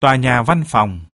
Tòa nhà văn phòng.